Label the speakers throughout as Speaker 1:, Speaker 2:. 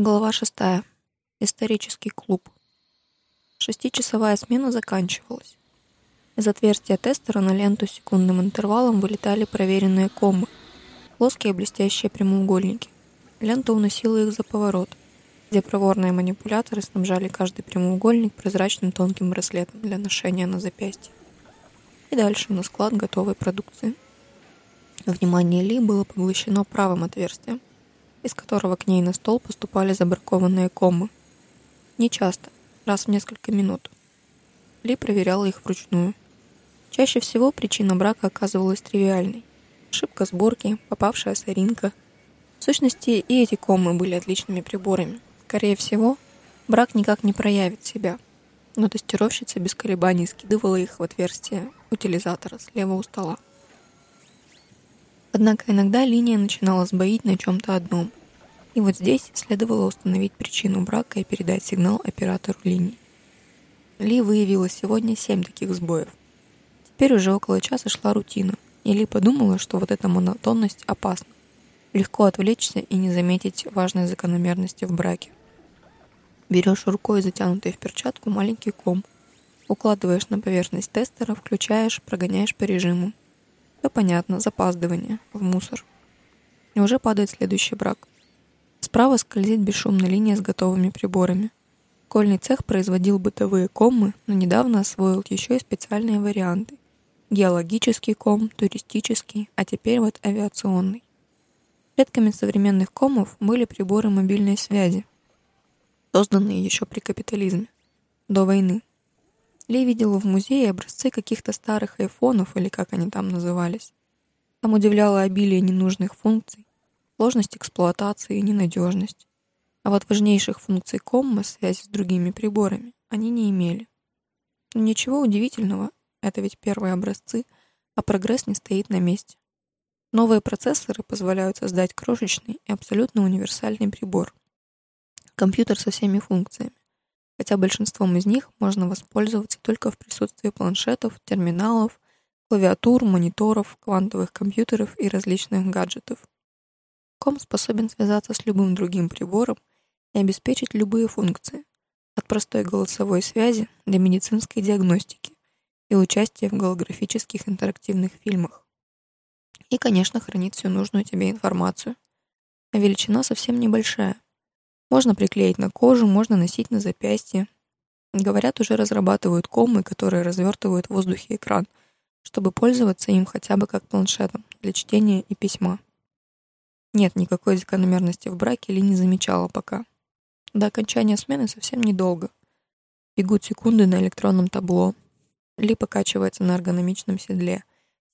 Speaker 1: Глава шестая. Исторический клуб. Шестичасовая смена заканчивалась. Из отверстия тестера на ленту с секундным интервалом вылетали проверенные комы, плоские блестящие прямоугольники. Лента уносила их за поворот, где проворные манипуляторы снабжали каждый прямоугольник прозрачным тонким браслетом для ношения на запястье. И дальше на склад готовой продукции. Внимание Ли было поглощено правым отверстием, из которого к ней на стол поступали забракованные комы. Не часто, раз в несколько минут. Ли проверяла их вручную. Чаще всего причина брака оказывалась тривиальной. Ошибка сборки, попавшая соринка. В сущности, и эти комы были отличными приборами. Скорее всего, брак никак не проявит себя. Но тестировщица без колебаний скидывала их в отверстие утилизатора слева у стола. Однако иногда линия начинала сбоить на чем-то одном. И вот здесь следовало установить причину брака и передать сигнал оператору линии. Ли выявила сегодня семь таких сбоев. Теперь уже около часа шла рутина, и Ли подумала, что вот эта монотонность опасна. Легко отвлечься и не заметить важной закономерности в браке. Берешь рукой, затянутой в перчатку, маленький ком, укладываешь на поверхность тестера, включаешь, прогоняешь по режиму, все понятно, запаздывание, в мусор. И уже падает следующий брак. Справа скользит бесшумная линия с готовыми приборами. Кольный цех производил бытовые коммы, но недавно освоил еще и специальные варианты. Геологический ком, туристический, а теперь вот авиационный. Предками современных комов были приборы мобильной связи, созданные еще при капитализме, до войны. Ли видела в музее образцы каких-то старых айфонов, или как они там назывались. Там удивляло обилие ненужных функций, сложность эксплуатации и ненадежность. А вот важнейших функций комма, связи с другими приборами, они не имели. Но ничего удивительного, это ведь первые образцы, а прогресс не стоит на месте. Новые процессоры позволяют создать крошечный и абсолютно универсальный прибор. Компьютер со всеми функциями хотя большинством из них можно воспользоваться только в присутствии планшетов, терминалов, клавиатур, мониторов, квантовых компьютеров и различных гаджетов. Ком способен связаться с любым другим прибором и обеспечить любые функции, от простой голосовой связи до медицинской диагностики и участия в голографических интерактивных фильмах. И, конечно, хранит всю нужную тебе информацию. А величина совсем небольшая — можно приклеить на кожу, можно носить на запястье. Говорят, уже разрабатывают комы, которые развертывают в воздухе экран, чтобы пользоваться им хотя бы как планшетом для чтения и письма. Нет никакой закономерности в браке Ли не замечала пока. До окончания смены совсем недолго. Бегут секунды на электронном табло. Ли покачивается на эргономичном седле.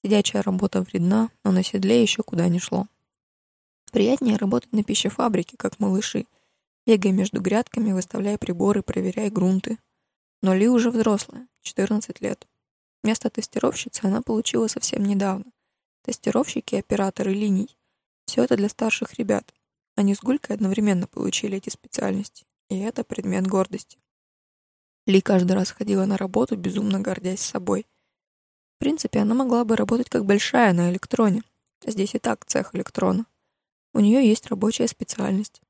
Speaker 1: Сидячая работа вредна, но на седле еще куда не шло. Приятнее работать на пищефабрике, как малыши, Бегай между грядками, выставляй приборы, проверяй грунты. Но Ли уже взрослая, 14 лет. Место тестировщицы она получила совсем недавно. Тестировщики, операторы линий — все это для старших ребят. Они с Гулькой одновременно получили эти специальности, и это предмет гордости. Ли каждый раз ходила на работу, безумно гордясь собой. В принципе, она могла бы работать как большая на электроне. Здесь и так цех электрона. У нее есть рабочая специальность.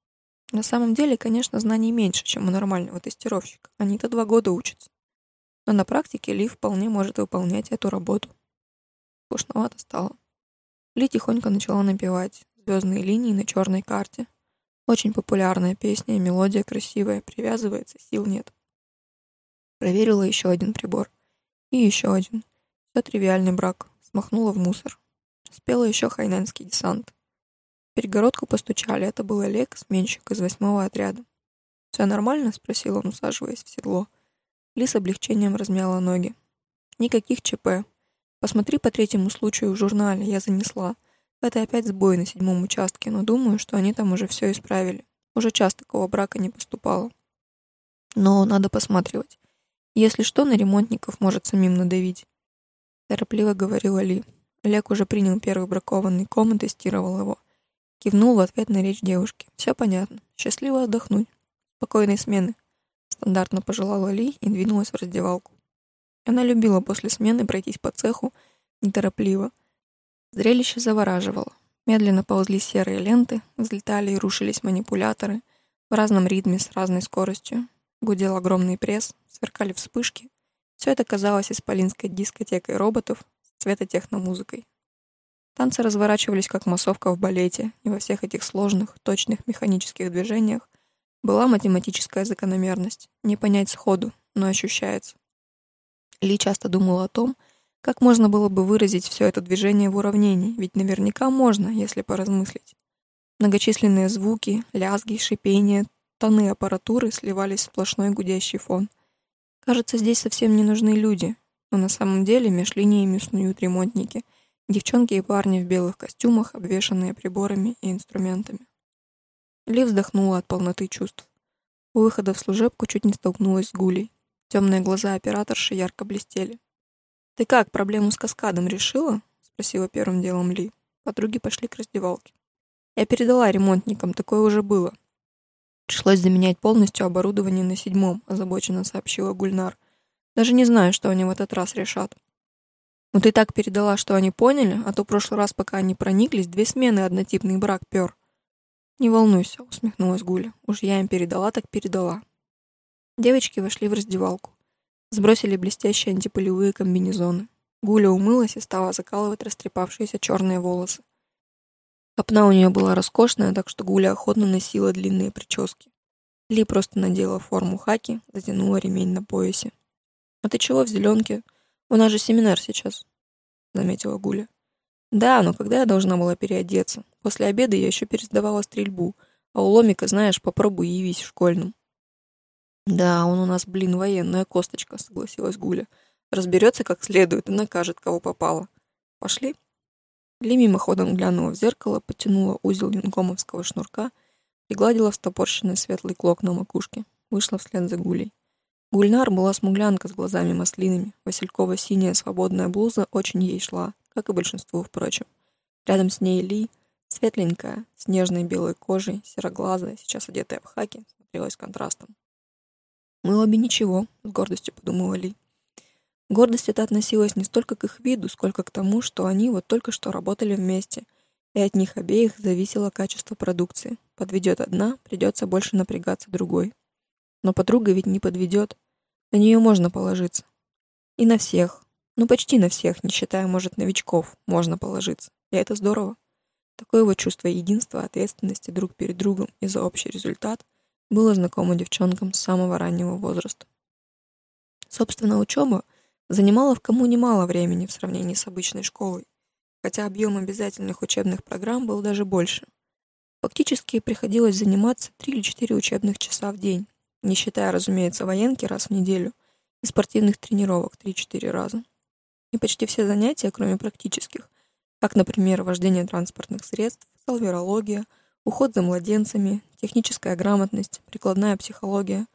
Speaker 1: На самом деле, конечно, знаний меньше, чем у нормального тестировщика. Они-то два года учатся. Но на практике Ли вполне может выполнять эту работу. Скучновато стало. Ли тихонько начала напевать «Звездные линии на черной карте». Очень популярная песня, мелодия красивая, привязывается, сил нет. Проверила еще один прибор. И еще один. Все тривиальный брак. Смахнула в мусор. Спела еще хайненский десант перегородку постучали. Это был Олег, сменщик из восьмого отряда. «Все нормально?» — спросил он, усаживаясь в седло. Ли с облегчением размяла ноги. «Никаких ЧП. Посмотри по третьему случаю в журнале, я занесла. Это опять сбой на седьмом участке, но думаю, что они там уже все исправили. Уже час такого брака не поступало. Но надо посматривать. Если что, на ремонтников может самим надавить. Торопливо говорила Ли. Олег уже принял первый бракованный ком и тестировал его. Кивнул в ответ на речь девушки. Все понятно. Счастливо отдохнуть. Спокойной смены. Стандартно пожелала Ли и двинулась в раздевалку. Она любила после смены пройтись по цеху неторопливо. Зрелище завораживало. Медленно ползли серые ленты, взлетали и рушились манипуляторы. В разном ритме, с разной скоростью. Гудел огромный пресс, сверкали вспышки. Все это казалось исполинской дискотекой роботов с цветотехномузыкой. Танцы разворачивались как массовка в балете, и во всех этих сложных, точных механических движениях была математическая закономерность. Не понять сходу, но ощущается. Ли часто думала о том, как можно было бы выразить все это движение в уравнении, ведь наверняка можно, если поразмыслить. Многочисленные звуки, лязги, шипения, тоны аппаратуры сливались в сплошной гудящий фон. Кажется, здесь совсем не нужны люди, но на самом деле меж линиями снуют ремонтники, девчонки и парни в белых костюмах, обвешанные приборами и инструментами. Ли вздохнула от полноты чувств. У выхода в служебку чуть не столкнулась с Гулей. Темные глаза операторши ярко блестели. «Ты как, проблему с каскадом решила?» — спросила первым делом Ли. Подруги пошли к раздевалке. «Я передала ремонтникам, такое уже было». «Пришлось заменять полностью оборудование на седьмом», — озабоченно сообщила Гульнар. «Даже не знаю, что они в этот раз решат». «Ну ты так передала, что они поняли, а то в прошлый раз, пока они прониклись, две смены однотипный брак пер». «Не волнуйся», — усмехнулась Гуля. «Уж я им передала, так передала». Девочки вошли в раздевалку. Сбросили блестящие антипылевые комбинезоны. Гуля умылась и стала закалывать растрепавшиеся черные волосы. Копна у нее была роскошная, так что Гуля охотно носила длинные прически. Ли просто надела форму хаки, затянула ремень на поясе. «А ты чего в зеленке? У нас же семинар сейчас», — заметила Гуля. «Да, но когда я должна была переодеться? После обеда я еще пересдавала стрельбу, а у Ломика, знаешь, попробуй явись в школьном». «Да, он у нас, блин, военная косточка», — согласилась Гуля. «Разберется как следует и накажет, кого попало. Пошли?» Ли мимоходом глянула в зеркало, потянула узел юнгомовского шнурка, пригладила встопорщенный светлый клок на макушке. Вышла вслед за Гулей. Гульнар была смуглянка с глазами маслинами. Василькова-синяя свободная блуза очень ей шла, как и большинству, впрочем. Рядом с ней Ли, светленькая, с нежной белой кожей, сероглазая, сейчас одетая в хаки, смотрелась контрастом. «Мы обе ничего», — с гордостью подумала Ли. Гордость эта относилась не столько к их виду, сколько к тому, что они вот только что работали вместе, и от них обеих зависело качество продукции. Подведет одна, придется больше напрягаться другой. Но подруга ведь не подведет. На нее можно положиться. И на всех, ну почти на всех, не считая, может, новичков, можно положиться. И это здорово. Такое вот чувство единства, ответственности друг перед другом и за общий результат было знакомо девчонкам с самого раннего возраста. Собственно, учеба занимала в кому немало времени в сравнении с обычной школой, хотя объем обязательных учебных программ был даже больше. Фактически приходилось заниматься 3 или 4 учебных часа в день, не считая, разумеется, военки раз в неделю и спортивных тренировок 3-4 раза. И почти все занятия, кроме практических, как, например, вождение транспортных средств, салверология – Уход за младенцами, техническая грамотность, прикладная психология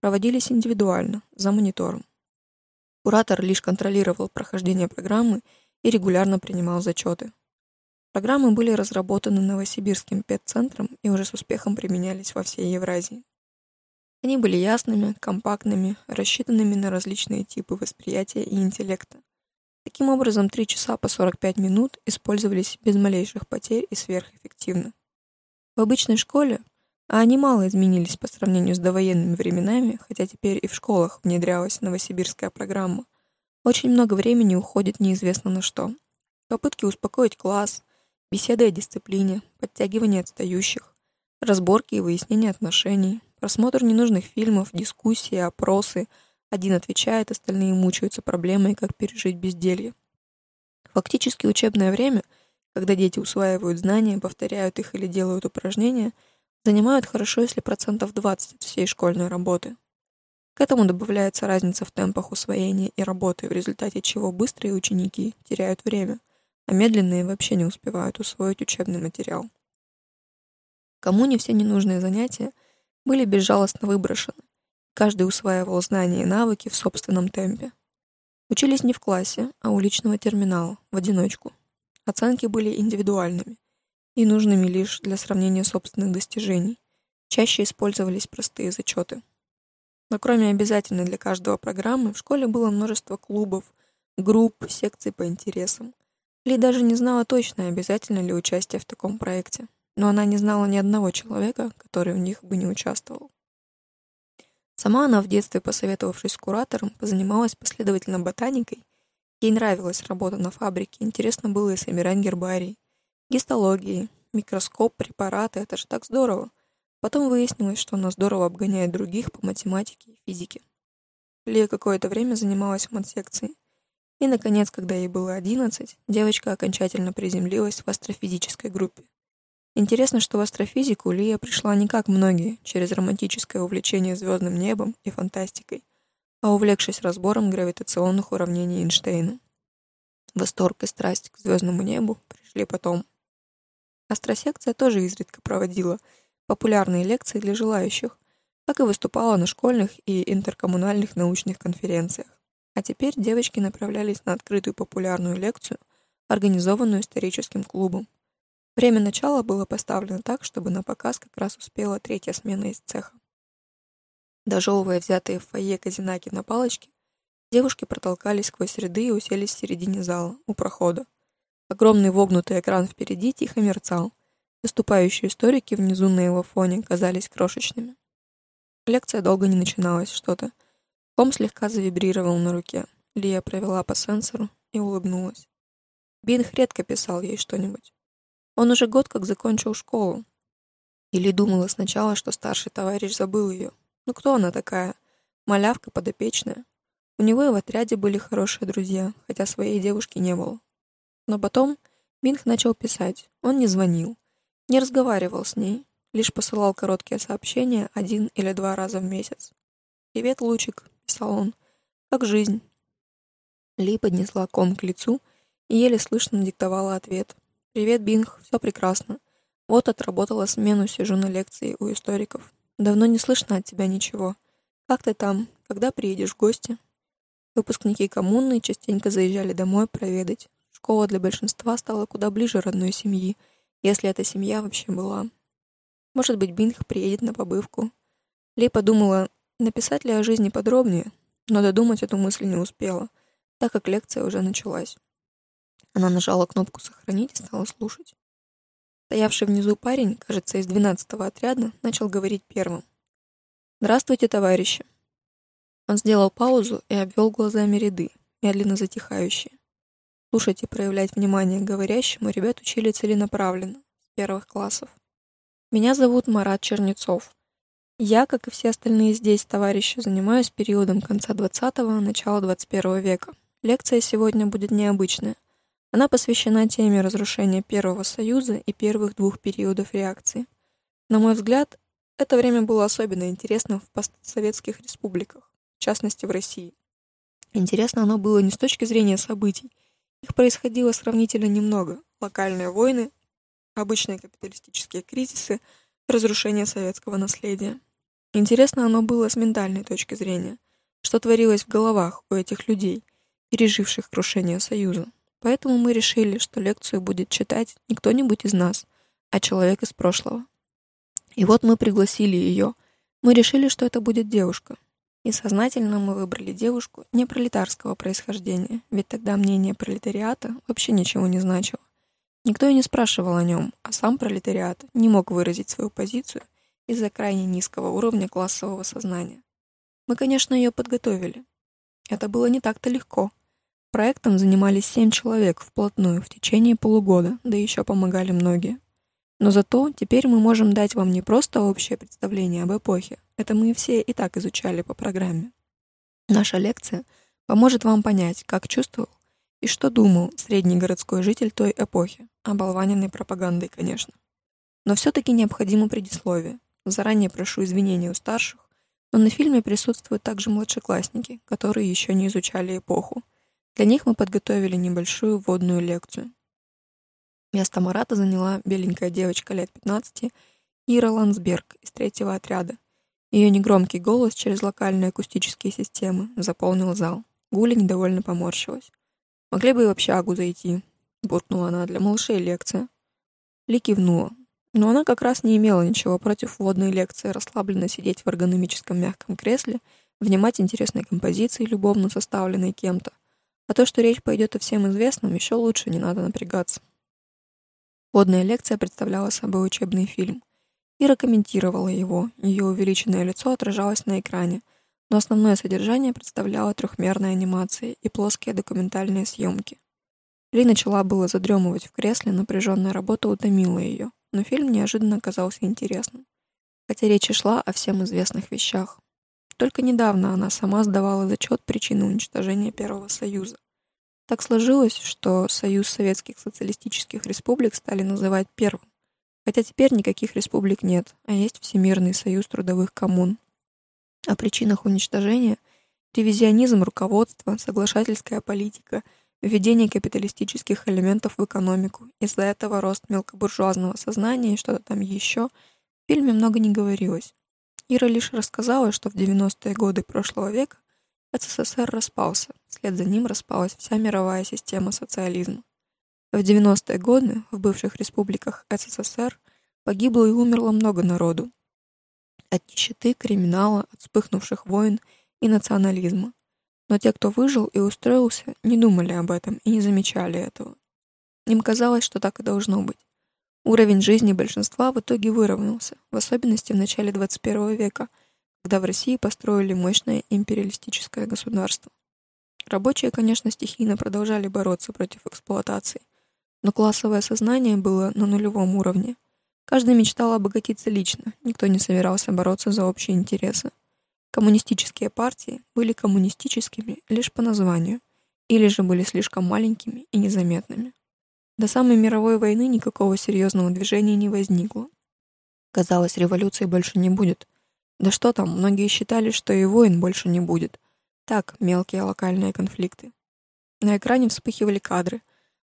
Speaker 1: проводились индивидуально, за монитором. Куратор лишь контролировал прохождение программы и регулярно принимал зачеты. Программы были разработаны Новосибирским педцентром и уже с успехом применялись во всей Евразии. Они были ясными, компактными, рассчитанными на различные типы восприятия и интеллекта. Таким образом, 3 часа по 45 минут использовались без малейших потерь и сверхэффективно. В обычной школе, а они мало изменились по сравнению с довоенными временами, хотя теперь и в школах внедрялась новосибирская программа, очень много времени уходит неизвестно на что. Попытки успокоить класс, беседы о дисциплине, подтягивание отстающих, разборки и выяснение отношений, просмотр ненужных фильмов, дискуссии, опросы. Один отвечает, остальные мучаются проблемой, как пережить безделье. Фактически учебное время — когда дети усваивают знания, повторяют их или делают упражнения, занимают хорошо, если процентов 20 от всей школьной работы. К этому добавляется разница в темпах усвоения и работы, в результате чего быстрые ученики теряют время, а медленные вообще не успевают усвоить учебный материал. Кому не все ненужные занятия были безжалостно выброшены. Каждый усваивал знания и навыки в собственном темпе. Учились не в классе, а у личного терминала, в одиночку. Оценки были индивидуальными и нужными лишь для сравнения собственных достижений. Чаще использовались простые зачеты. Но кроме обязательной для каждого программы, в школе было множество клубов, групп, секций по интересам. Ли даже не знала точно, обязательно ли участие в таком проекте. но она не знала ни одного человека, который в них бы не участвовал. Сама она в детстве, посоветовавшись с куратором, позанималась последовательно ботаникой. Ей нравилась работа на фабрике, интересно было и собирать гербарий, гистологии, микроскоп, препараты, это же так здорово. Потом выяснилось, что она здорово обгоняет других по математике и физике. Лия какое-то время занималась в матсекции. И, наконец, когда ей было 11, девочка окончательно приземлилась в астрофизической группе. Интересно, что в астрофизику Лия пришла не как многие, через романтическое увлечение звездным небом и фантастикой, а увлекшись разбором гравитационных уравнений Эйнштейна. Восторг и страсть к звездному небу пришли потом. Астросекция тоже изредка проводила популярные лекции для желающих, как и выступала на школьных и интеркоммунальных научных конференциях. А теперь девочки направлялись на открытую популярную лекцию, организованную историческим клубом. Время начала было поставлено так, чтобы на показ как раз успела третья смена из цеха. Дожевывая взятые в фойе казинаки на палочке, девушки протолкались сквозь ряды и уселись в середине зала, у прохода. Огромный вогнутый экран впереди тихо мерцал. Выступающие историки внизу на его фоне казались крошечными. Лекция долго не начиналась, что-то. Ком слегка завибрировал на руке. Лия провела по сенсору и улыбнулась. Бинх редко писал ей что-нибудь. Он уже год как закончил школу. Или думала сначала, что старший товарищ забыл ее. Ну кто она такая? Малявка подопечная. У него и в отряде были хорошие друзья, хотя своей девушки не было. Но потом Бинх начал писать. Он не звонил, не разговаривал с ней, лишь посылал короткие сообщения один или два раза в месяц. «Привет, Лучик», — писал он. «Как жизнь?» Ли поднесла ком к лицу и еле слышно диктовала ответ. «Привет, Бинг, все прекрасно. Вот отработала смену, сижу на лекции у историков. Давно не слышно от тебя ничего. Как ты там? Когда приедешь в гости?» Выпускники коммуны частенько заезжали домой проведать. Школа для большинства стала куда ближе родной семьи, если эта семья вообще была. Может быть, Бинг приедет на побывку. Ли подумала, написать ли о жизни подробнее, но додумать эту мысль не успела, так как лекция уже началась. Она нажала кнопку «Сохранить» и стала слушать. Стоявший внизу парень, кажется, из двенадцатого отряда, начал говорить первым. «Здравствуйте, товарищи!» Он сделал паузу и обвел глазами ряды, медленно затихающие. Слушать и проявлять внимание говорящему ребят учили целенаправленно, с первых классов. Меня зовут Марат Чернецов. Я, как и все остальные здесь товарищи, занимаюсь периодом конца 20-го, начала 21 века. Лекция сегодня будет необычная. Она посвящена теме разрушения Первого Союза и первых двух периодов реакции. На мой взгляд, это время было особенно интересно в постсоветских республиках, в частности в России. Интересно оно было не с точки зрения событий, их происходило сравнительно немного. Локальные войны, обычные капиталистические кризисы, разрушение советского наследия. Интересно оно было с ментальной точки зрения. Что творилось в головах у этих людей, переживших крушение Союза. Поэтому мы решили, что лекцию будет читать не кто-нибудь из нас, а человек из прошлого. И вот мы пригласили ее. Мы решили, что это будет девушка. И сознательно мы выбрали девушку не пролетарского происхождения, ведь тогда мнение пролетариата вообще ничего не значило. Никто и не спрашивал о нем, а сам пролетариат не мог выразить свою позицию из-за крайне низкого уровня классового сознания. Мы, конечно, ее подготовили. Это было не так-то легко. Проектом занимались семь человек вплотную в течение полугода, да еще помогали многие. Но зато теперь мы можем дать вам не просто общее представление об эпохе, это мы все и так изучали по программе. Наша лекция поможет вам понять, как чувствовал и что думал средний городской житель той эпохи, оболваненной пропагандой, конечно. Но все-таки необходимо предисловие. Заранее прошу извинения у старших, но на фильме присутствуют также младшеклассники, которые еще не изучали эпоху. Для них мы подготовили небольшую вводную лекцию. Место Марата заняла беленькая девочка лет 15, Ира Лансберг из третьего отряда. Ее негромкий голос через локальные акустические системы заполнил зал. Гуля недовольно поморщилась. «Могли бы и в общагу зайти», — буркнула она для малышей лекция. Ли кивнула. Но она как раз не имела ничего против вводной лекции, расслабленно сидеть в эргономическом мягком кресле, внимать интересной композиции, любовно составленной кем-то. А то, что речь пойдет о всем известном, еще лучше не надо напрягаться. Водная лекция представляла собой учебный фильм. Ира комментировала его, ее увеличенное лицо отражалось на экране, но основное содержание представляло трехмерные анимации и плоские документальные съемки. Ли начала было задремывать в кресле, напряженная работа утомила ее, но фильм неожиданно оказался интересным. Хотя речь шла о всем известных вещах. Только недавно она сама сдавала зачет причины уничтожения Первого Союза. Так сложилось, что Союз Советских Социалистических Республик стали называть первым, хотя теперь никаких республик нет, а есть Всемирный Союз Трудовых Коммун. О причинах уничтожения – ревизионизм руководства, соглашательская политика, введение капиталистических элементов в экономику, из-за этого рост мелкобуржуазного сознания и что-то там еще – в фильме много не говорилось. Ира лишь рассказала, что в 90-е годы прошлого века СССР распался, вслед за ним распалась вся мировая система социализма. В 90-е годы в бывших республиках СССР погибло и умерло много народу. От нищеты, криминала, от вспыхнувших войн и национализма. Но те, кто выжил и устроился, не думали об этом и не замечали этого. Им казалось, что так и должно быть. Уровень жизни большинства в итоге выровнялся, в особенности в начале 21 века – когда в России построили мощное империалистическое государство. Рабочие, конечно, стихийно продолжали бороться против эксплуатации, но классовое сознание было на нулевом уровне. Каждый мечтал обогатиться лично, никто не собирался бороться за общие интересы. Коммунистические партии были коммунистическими лишь по названию, или же были слишком маленькими и незаметными. До самой мировой войны никакого серьезного движения не возникло. Казалось, революции больше не будет — да что там, многие считали, что и войн больше не будет. Так, мелкие локальные конфликты. На экране вспыхивали кадры.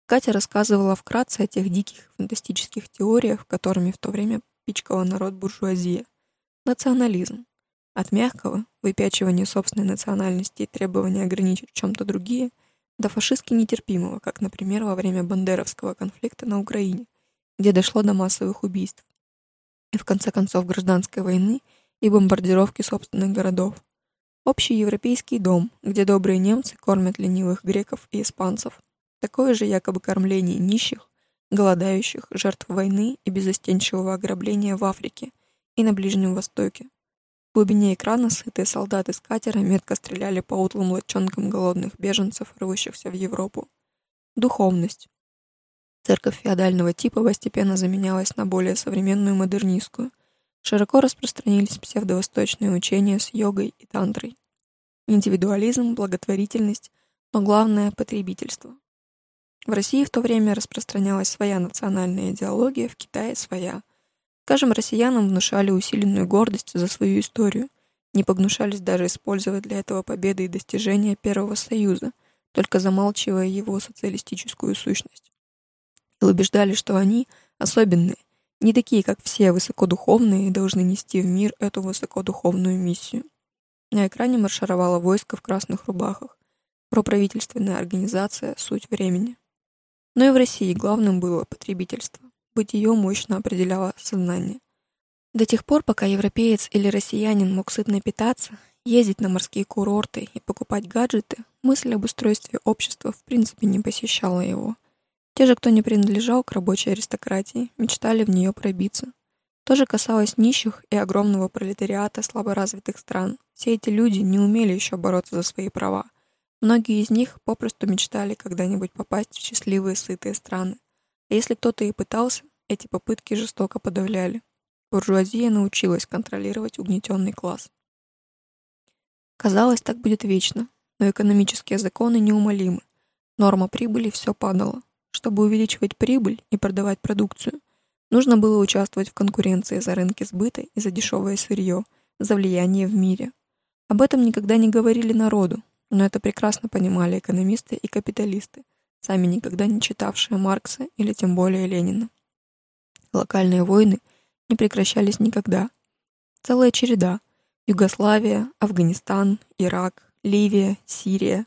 Speaker 1: Катя рассказывала вкратце о тех диких фантастических теориях, которыми в то время пичкала народ буржуазия. Национализм. От мягкого, выпячивания собственной национальности и требования ограничить чем-то другие, до фашистски нетерпимого, как, например, во время Бандеровского конфликта на Украине, где дошло до массовых убийств. И в конце концов гражданской войны – и бомбардировки собственных городов. Общий европейский дом, где добрые немцы кормят ленивых греков и испанцев. Такое же якобы кормление нищих, голодающих, жертв войны и безостенчивого ограбления в Африке и на Ближнем Востоке. В глубине экрана сытые солдаты с катера метко стреляли по утлым лодчонкам голодных беженцев, рвущихся в Европу. Духовность. Церковь феодального типа постепенно заменялась на более современную модернистскую – Широко распространились псевдовосточные учения с йогой и тантрой. Индивидуализм, благотворительность, но главное — потребительство. В России в то время распространялась своя национальная идеология, в Китае — своя. Скажем, россиянам внушали усиленную гордость за свою историю, не погнушались даже использовать для этого победы и достижения Первого Союза, только замалчивая его социалистическую сущность. И убеждали, что они особенные, не такие, как все высокодуховные, должны нести в мир эту высокодуховную миссию. На экране маршировало войско в красных рубахах. Проправительственная организация «Суть времени». Но и в России главным было потребительство. Быть ее мощно определяло сознание. До тех пор, пока европеец или россиянин мог сытно питаться, ездить на морские курорты и покупать гаджеты, мысль об устройстве общества в принципе не посещала его. Те же, кто не принадлежал к рабочей аристократии, мечтали в нее пробиться. То же касалось нищих и огромного пролетариата слаборазвитых стран. Все эти люди не умели еще бороться за свои права. Многие из них попросту мечтали когда-нибудь попасть в счастливые, сытые страны. Если кто-то и пытался, эти попытки жестоко подавляли. Буржуазия научилась контролировать угнетенный класс. Казалось, так будет вечно, но экономические законы неумолимы. Норма прибыли все падала. Чтобы увеличивать прибыль и продавать продукцию, нужно было участвовать в конкуренции за рынки сбыта и за дешевое сырье, за влияние в мире. Об этом никогда не говорили народу, но это прекрасно понимали экономисты и капиталисты, сами никогда не читавшие Маркса или тем более Ленина. Локальные войны не прекращались никогда. Целая череда – Югославия, Афганистан, Ирак, Ливия, Сирия,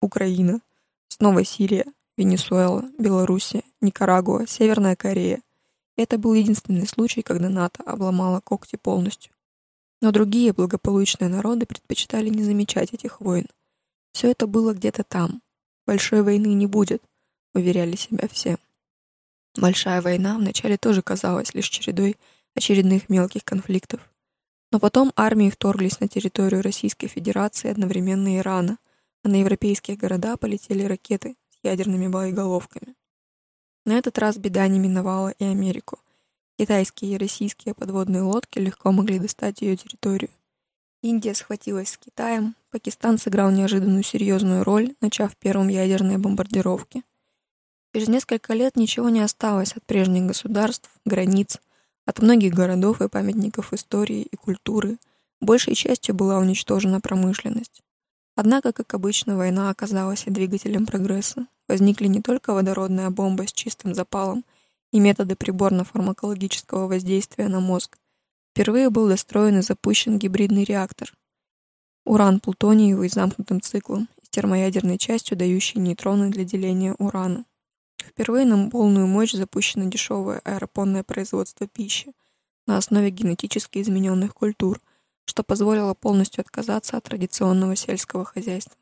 Speaker 1: Украина, снова Сирия, Венесуэла, Белоруссия, Никарагуа, Северная Корея. Это был единственный случай, когда НАТО обломало когти полностью. Но другие благополучные народы предпочитали не замечать этих войн. Все это было где-то там. Большой войны не будет, уверяли себя все. Большая война вначале тоже казалась лишь чередой очередных мелких конфликтов. Но потом армии вторглись на территорию Российской Федерации одновременно Ирана, а на европейские города полетели ракеты с ядерными боеголовками. На этот раз беда не миновала и Америку. Китайские и российские подводные лодки легко могли достать ее территорию. Индия схватилась с Китаем, Пакистан сыграл неожиданную серьезную роль, начав первым ядерные бомбардировки. Через несколько лет ничего не осталось от прежних государств, границ, от многих городов и памятников истории и культуры. Большей частью была уничтожена промышленность. Однако, как обычно, война оказалась и двигателем прогресса. Возникли не только водородная бомба с чистым запалом и методы приборно-фармакологического воздействия на мозг. Впервые был достроен и запущен гибридный реактор. Уран-плутониевый замкнутым циклом с термоядерной частью, дающий нейтроны для деления урана. Впервые на полную мощь запущено дешевое аэропонное производство пищи на основе генетически измененных культур, что позволило полностью отказаться от традиционного сельского хозяйства.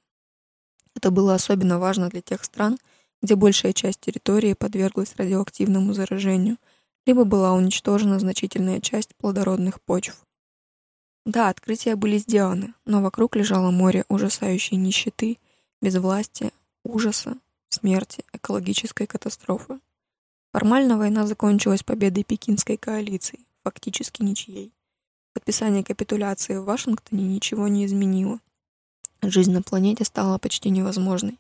Speaker 1: Это было особенно важно для тех стран, где большая часть территории подверглась радиоактивному заражению, либо была уничтожена значительная часть плодородных почв. Да, открытия были сделаны, но вокруг лежало море ужасающей нищеты, безвластия, ужаса, смерти, экологической катастрофы. Формально война закончилась победой пекинской коалиции, фактически ничьей. Подписание капитуляции в Вашингтоне ничего не изменило. Жизнь на планете стала почти невозможной.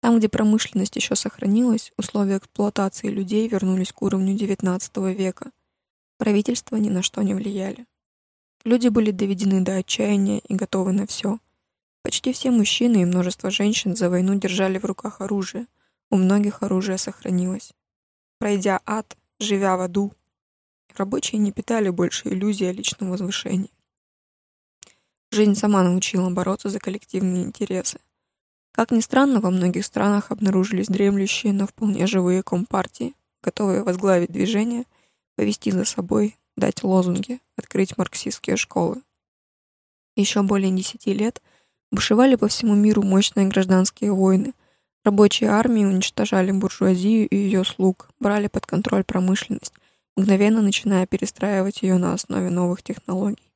Speaker 1: Там, где промышленность еще сохранилась, условия эксплуатации людей вернулись к уровню XIX века. Правительства ни на что не влияли. Люди были доведены до отчаяния и готовы на все. Почти все мужчины и множество женщин за войну держали в руках оружие. У многих оружие сохранилось. Пройдя ад, живя в аду, рабочие не питали больше иллюзий о личном возвышении. Жизнь сама научила бороться за коллективные интересы. Как ни странно, во многих странах обнаружились дремлющие, но вполне живые компартии, готовые возглавить движение, повести за собой, дать лозунги, открыть марксистские школы. Еще более десяти лет бушевали по всему миру мощные гражданские войны. Рабочие армии уничтожали буржуазию и ее слуг, брали под контроль промышленность, мгновенно начиная перестраивать ее на основе новых технологий.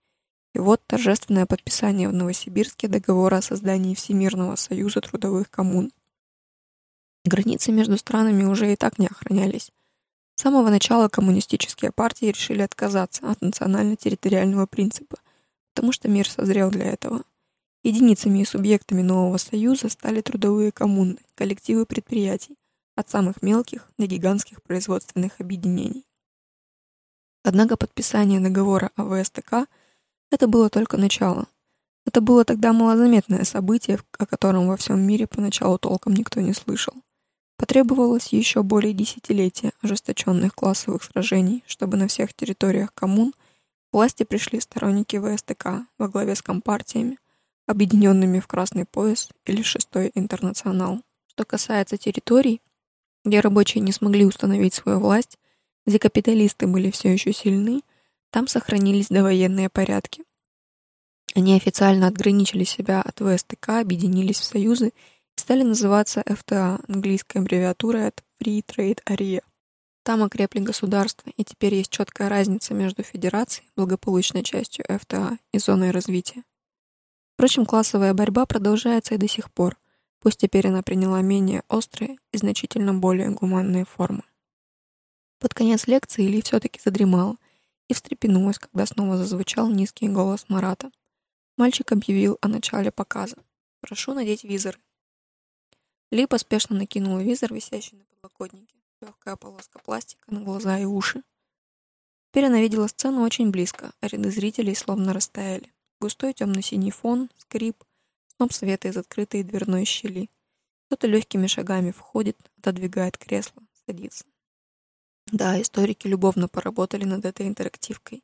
Speaker 1: И вот торжественное подписание в Новосибирске договора о создании Всемирного союза трудовых коммун. Границы между странами уже и так не охранялись. С самого начала коммунистические партии решили отказаться от национально-территориального принципа, потому что мир созрел для этого. Единицами и субъектами нового союза стали трудовые коммуны, коллективы предприятий, от самых мелких до гигантских производственных объединений. Однако подписание договора о ВСТК – это было только начало. Это было тогда малозаметное событие, о котором во всем мире поначалу толком никто не слышал. Потребовалось еще более десятилетия ожесточенных классовых сражений, чтобы на всех территориях коммун власти пришли сторонники ВСТК во главе с компартиями, объединенными в Красный пояс или Шестой интернационал. Что касается территорий, где рабочие не смогли установить свою власть, где капиталисты были все еще сильны, там сохранились довоенные порядки. Они официально отграничили себя от ВСТК, объединились в союзы и стали называться ФТА, английской аббревиатурой от Free Trade Area. Там окрепли государства, и теперь есть четкая разница между федерацией, благополучной частью ФТА, и зоной развития. Впрочем, классовая борьба продолжается и до сих пор, пусть теперь она приняла менее острые и значительно более гуманные формы. Под конец лекции Ли все-таки задремала, и встрепенулась, когда снова зазвучал низкий голос Марата. Мальчик объявил о начале показа. «Прошу надеть визоры». Ли поспешно накинул визор, висящий на подлокотнике. Легкая полоска пластика на глаза и уши. Теперь она видела сцену очень близко, а ряды зрителей словно растаяли. Густой темно-синий фон, скрип, сноп света из открытой дверной щели. Кто-то легкими шагами входит, отодвигает кресло, садится. Да, историки любовно поработали над этой интерактивкой.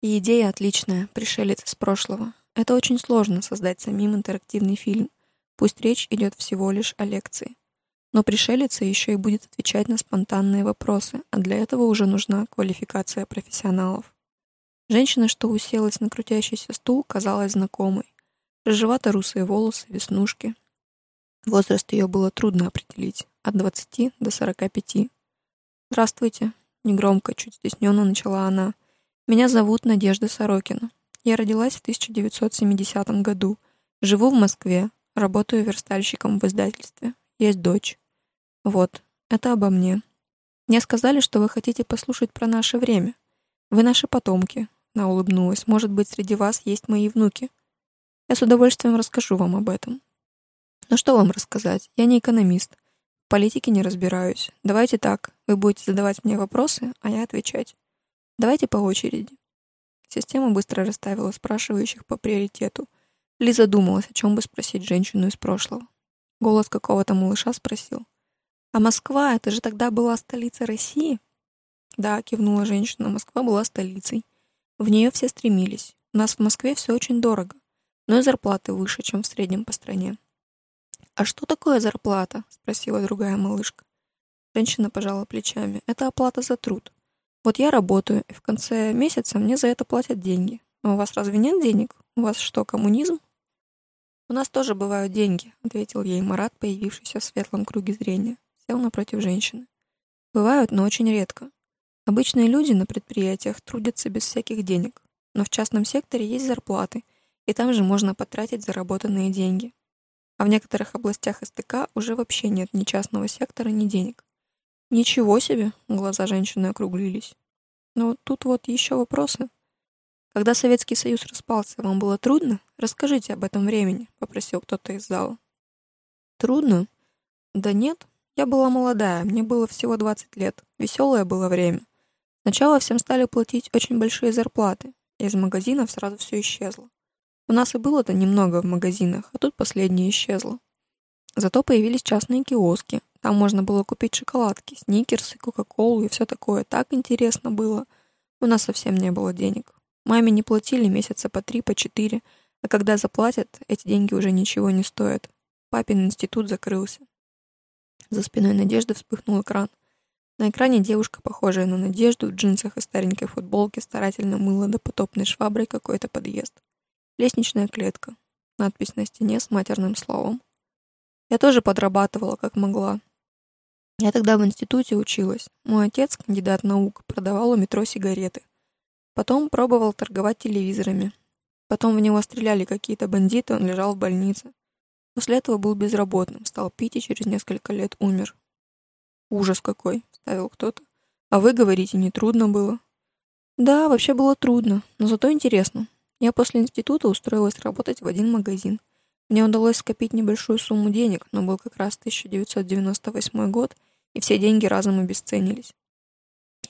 Speaker 1: И идея отличная, пришелец из прошлого. Это очень сложно создать самим интерактивный фильм, пусть речь идет всего лишь о лекции. Но пришелец еще и будет отвечать на спонтанные вопросы, а для этого уже нужна квалификация профессионалов. Женщина, что уселась на крутящийся стул, казалась знакомой. Рыжевато-русые волосы, веснушки. Возраст ее было трудно определить, от 20 до 45. «Здравствуйте», — негромко, чуть стесненно начала она. «Меня зовут Надежда Сорокина. Я родилась в 1970 году. Живу в Москве, работаю верстальщиком в издательстве. Есть дочь. Вот, это обо мне. Мне сказали, что вы хотите послушать про наше время. Вы наши потомки, она улыбнулась. Может быть, среди вас есть мои внуки. Я с удовольствием расскажу вам об этом. Но что вам рассказать? Я не экономист. Политике не разбираюсь. Давайте так. Вы будете задавать мне вопросы, а я отвечать. Давайте по очереди. Система быстро расставила спрашивающих по приоритету. Лиза думалась, о чем бы спросить женщину из прошлого. Голос какого-то малыша спросил. «А Москва, это же тогда была столица России?» «Да», — кивнула женщина, — «Москва была столицей. В нее все стремились. У нас в Москве все очень дорого, но и зарплаты выше, чем в среднем по стране». «А что такое зарплата?» — спросила другая малышка. Женщина пожала плечами. «Это оплата за труд. Вот я работаю, и в конце месяца мне за это платят деньги. Но у вас разве нет денег? У вас что, коммунизм?» «У нас тоже бывают деньги», — ответил ей Марат, появившийся в светлом круге зрения. Сел напротив женщины. «Бывают, но очень редко. Обычные люди на предприятиях трудятся без всяких денег, но в частном секторе есть зарплаты, и там же можно потратить заработанные деньги. А в некоторых областях СТК уже вообще нет ни частного сектора, ни денег. Ничего себе, глаза женщины округлились. Но тут вот еще вопросы. Когда Советский Союз распался, вам было трудно? Расскажите об этом времени, попросил кто-то из зала. Трудно? Да нет, я была молодая, мне было всего 20 лет. Веселое было время. Сначала всем стали платить очень большие зарплаты, и из магазинов сразу все исчезло. У нас и было-то немного в магазинах, а тут последнее исчезло. Зато появились частные киоски. Там можно было купить шоколадки, сникерсы, кока-колу и все такое. Так интересно было. У нас совсем не было денег. Маме не платили месяца по три, по четыре, а когда заплатят, эти деньги уже ничего не стоят. Папин институт закрылся. За спиной Надежды вспыхнул экран. На экране девушка, похожая на Надежду, в джинсах и старенькой футболке, старательно мыла допотопной шваброй какой-то подъезд. Лестничная клетка. Надпись на стене с матерным словом. Я тоже подрабатывала, как могла. Я тогда в институте училась. Мой отец, кандидат наук, продавал у метро сигареты. Потом пробовал торговать телевизорами. Потом в него стреляли какие-то бандиты, он лежал в больнице. После этого был безработным, стал пить и через несколько лет умер. Ужас какой, ставил кто-то. А вы говорите, не трудно было. Да, вообще было трудно, но зато интересно. Я после института устроилась работать в один магазин. Мне удалось скопить небольшую сумму денег, но был как раз 1998 год, и все деньги разом обесценились.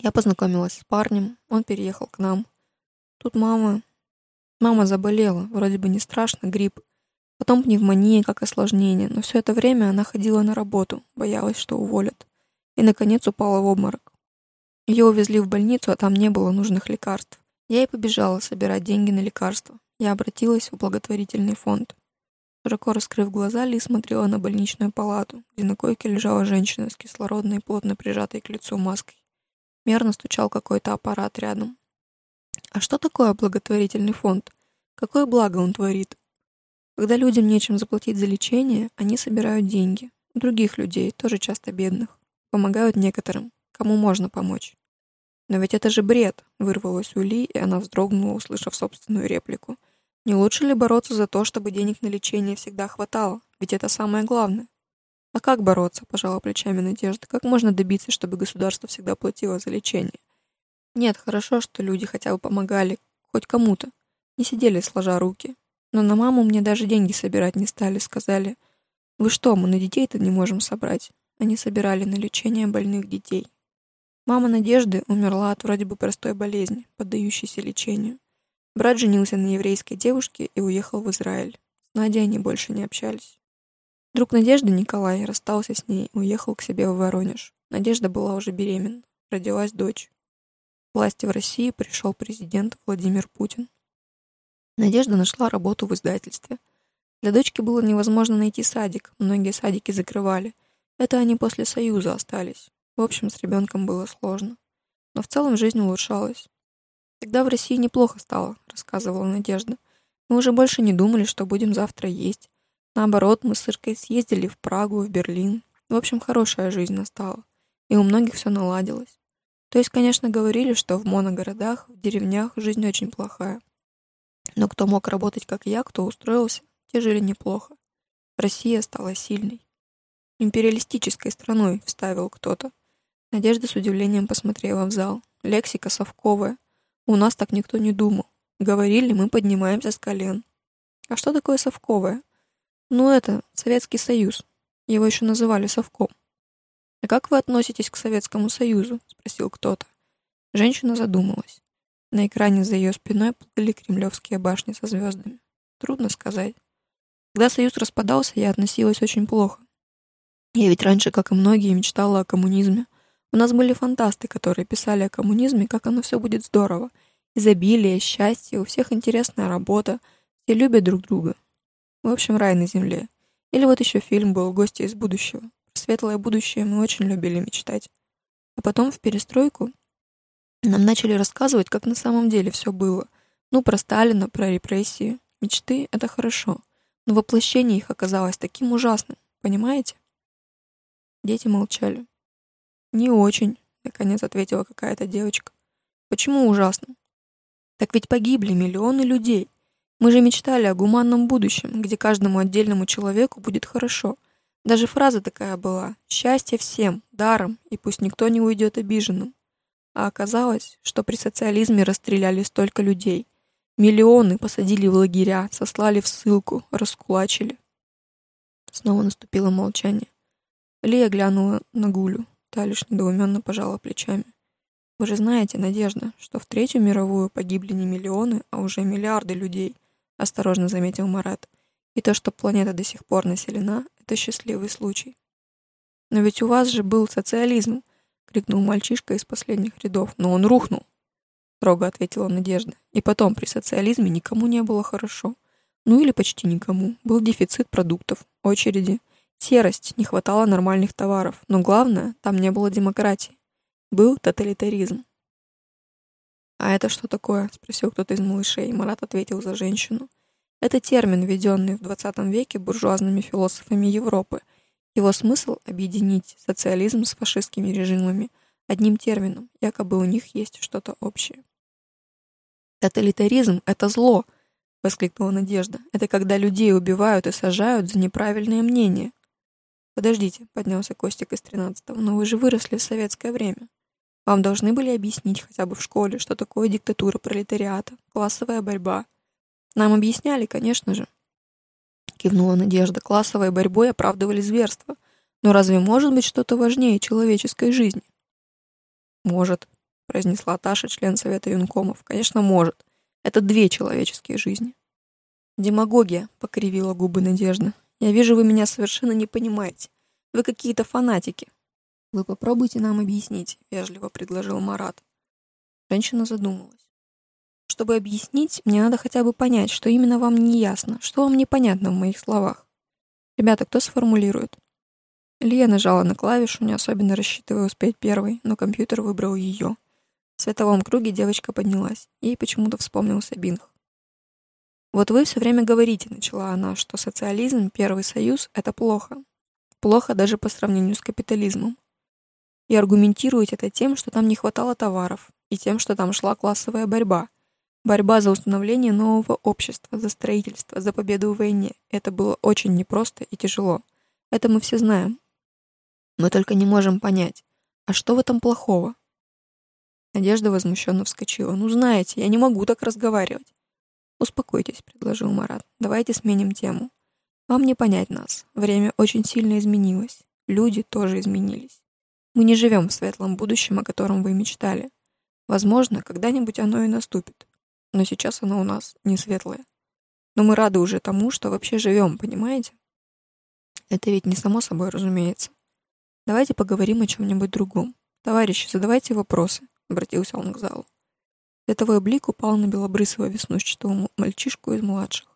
Speaker 1: Я познакомилась с парнем, он переехал к нам. Тут мама... Мама заболела, вроде бы не страшно, грипп. Потом пневмония как осложнение, но все это время она ходила на работу, боялась, что уволят и, наконец, упала в обморок. Ее увезли в больницу, а там не было нужных лекарств. Я и побежала собирать деньги на лекарства. Я обратилась в благотворительный фонд. Широко раскрыв глаза, Ли смотрела на больничную палату, где на койке лежала женщина с кислородной, плотно прижатой к лицу маской. Мерно стучал какой-то аппарат рядом. А что такое благотворительный фонд? Какое благо он творит? Когда людям нечем заплатить за лечение, они собирают деньги. У других людей, тоже часто бедных. Помогают некоторым, кому можно помочь. Но ведь это же бред, вырвалось у Ли, и она вздрогнула, услышав собственную реплику. Не лучше ли бороться за то, чтобы денег на лечение всегда хватало? Ведь это самое главное. А как бороться, пожала плечами Надежда. Как можно добиться, чтобы государство всегда платило за лечение? Нет, хорошо, что люди хотя бы помогали, хоть кому-то. Не сидели сложа руки. Но на маму мне даже деньги собирать не стали, сказали. Вы что, мы на детей-то не можем собрать. Они собирали на лечение больных детей. Мама Надежды умерла от вроде бы простой болезни, поддающейся лечению. Брат женился на еврейской девушке и уехал в Израиль. С Надей они больше не общались. Друг Надежды, Николай, расстался с ней и уехал к себе в Воронеж. Надежда была уже беременна. Родилась дочь. К власти в России пришел президент Владимир Путин. Надежда нашла работу в издательстве. Для дочки было невозможно найти садик, многие садики закрывали – это они после Союза остались. В общем, с ребенком было сложно. Но в целом жизнь улучшалась. Тогда в России неплохо стало, рассказывала Надежда. Мы уже больше не думали, что будем завтра есть. Наоборот, мы с Иркой съездили в Прагу, в Берлин. В общем, хорошая жизнь настала. и у многих все наладилось. То есть, конечно, говорили, что в моногородах, в деревнях жизнь очень плохая. Но кто мог работать, как я, кто устроился, те жили неплохо. Россия стала сильной. Империалистической страной, вставил кто-то. Надежда с удивлением посмотрела в зал. Лексика совковая. У нас так никто не думал. Говорили, мы поднимаемся с колен. А что такое совковое? Ну это, Советский Союз. Его еще называли совком. «А как вы относитесь к Советскому Союзу?» — спросил кто-то. Женщина задумалась. На экране за ее спиной плыли кремлевские башни со звездами. Трудно сказать. Когда Союз распадался, я относилась очень плохо. Я ведь раньше, как и многие, мечтала о коммунизме. У нас были фантасты, которые писали о коммунизме, как оно все будет здорово. Изобилие, счастье, у всех интересная работа, все любят друг друга. В общем, рай на земле. Или вот еще фильм был «Гости из будущего». Светлое будущее мы очень любили мечтать. А потом в перестройку нам начали рассказывать, как на самом деле все было. Ну, про Сталина, про репрессии. Мечты — это хорошо. Но воплощение их оказалось таким ужасным. Понимаете? Дети молчали. «Не очень», — наконец ответила какая-то девочка. «Почему ужасно?» «Так ведь погибли миллионы людей. Мы же мечтали о гуманном будущем, где каждому отдельному человеку будет хорошо. Даже фраза такая была «Счастье всем, даром, и пусть никто не уйдет обиженным». А оказалось, что при социализме расстреляли столько людей. Миллионы посадили в лагеря, сослали в ссылку, раскулачили. Снова наступило молчание. Лия глянула на Гулю. Та лишь недоуменно пожала плечами. Вы же знаете, Надежда, что в Третью мировую погибли не миллионы, а уже миллиарды людей, осторожно заметил Марат. И то, что планета до сих пор населена, это счастливый случай. Но ведь у вас же был социализм, крикнул мальчишка из последних рядов. Но он рухнул, строго ответила Надежда. И потом, при социализме никому не было хорошо. Ну или почти никому. Был дефицит продуктов, очереди, Серость, не хватало нормальных товаров, но главное, там не было демократии. Был тоталитаризм. «А это что такое?» — спросил кто-то из малышей. Марат ответил за женщину. Это термин, введенный в XX веке буржуазными философами Европы. Его смысл — объединить социализм с фашистскими режимами одним термином, якобы у них есть что-то общее. «Тоталитаризм — это зло!» — воскликнула Надежда. «Это когда людей убивают и сажают за неправильное мнение. «Подождите», — поднялся Костик из тринадцатого, «но вы же выросли в советское время. Вам должны были объяснить хотя бы в школе, что такое диктатура пролетариата, классовая борьба. Нам объясняли, конечно же». Кивнула Надежда. Классовой борьбой оправдывали зверство. Но разве может быть что-то важнее человеческой жизни? «Может», — произнесла Таша, член Совета юнкомов. «Конечно, может. Это две человеческие жизни». «Демагогия», — покривила губы Надежда. Я вижу, вы меня совершенно не понимаете. Вы какие-то фанатики. Вы попробуйте нам объяснить, вежливо предложил Марат. Женщина задумалась. Чтобы объяснить, мне надо хотя бы понять, что именно вам не ясно, что вам непонятно в моих словах. Ребята, кто сформулирует? Лия нажала на клавишу, не особенно рассчитывая успеть первой, но компьютер выбрал ее. В световом круге девочка поднялась. Ей почему-то вспомнился Бинг. «Вот вы все время говорите», — начала она, «что социализм, Первый Союз — это плохо. Плохо даже по сравнению с капитализмом. И аргументируете это тем, что там не хватало товаров, и тем, что там шла классовая борьба. Борьба за установление нового общества, за строительство, за победу в войне. Это было очень непросто и тяжело. Это мы все знаем. Мы только не можем понять, а что в этом плохого? Надежда возмущенно вскочила. «Ну, знаете, я не могу так разговаривать. «Успокойтесь», — предложил Марат. «Давайте сменим тему. Вам не понять нас. Время очень сильно изменилось. Люди тоже изменились. Мы не живем в светлом будущем, о котором вы мечтали. Возможно, когда-нибудь оно и наступит. Но сейчас оно у нас не светлое. Но мы рады уже тому, что вообще живем, понимаете? Это ведь не само собой разумеется. Давайте поговорим о чем-нибудь другом. Товарищи, задавайте вопросы, обратился он к залу. Световой блик упал на белобрысого веснушчатого мальчишку из младших.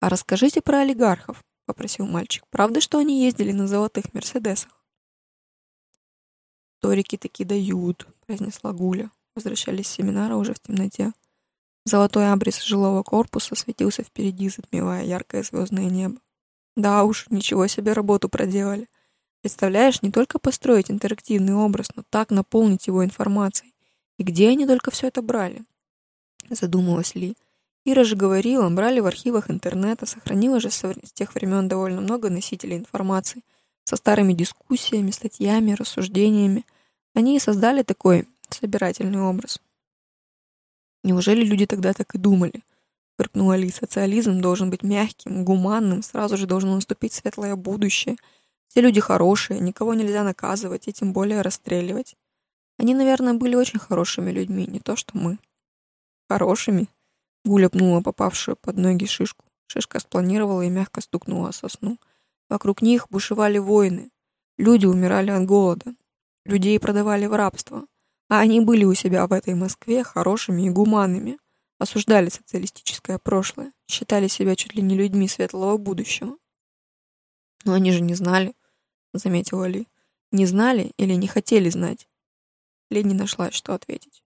Speaker 1: «А расскажите про олигархов», — попросил мальчик. «Правда, что они ездили на золотых Мерседесах?» «Торики таки дают», — произнесла Гуля. Возвращались с семинара уже в темноте. Золотой абрис жилого корпуса светился впереди, затмевая яркое звездное небо. Да уж, ничего себе работу проделали. Представляешь, не только построить интерактивный образ, но так наполнить его информацией. И где они только все это брали? Задумалась Ли. Ира же говорила, брали в архивах интернета, сохранила же с тех времен довольно много носителей информации, со старыми дискуссиями, статьями, рассуждениями. Они и создали такой собирательный образ. Неужели люди тогда так и думали? Фыркнула Ли. Социализм должен быть мягким, гуманным, сразу же должно наступить светлое будущее. Все люди хорошие, никого нельзя наказывать и тем более расстреливать. Они, наверное, были очень хорошими людьми, не то что мы. Хорошими? Гуля пнула попавшую под ноги шишку. Шишка спланировала и мягко стукнула о сосну. Вокруг них бушевали войны. Люди умирали от голода. Людей продавали в рабство. А они были у себя в этой Москве хорошими и гуманными. Осуждали социалистическое прошлое. Считали себя чуть ли не людьми светлого будущего. Но они же не знали, заметила Ли. Не знали или не хотели знать? Ли не нашла, что ответить.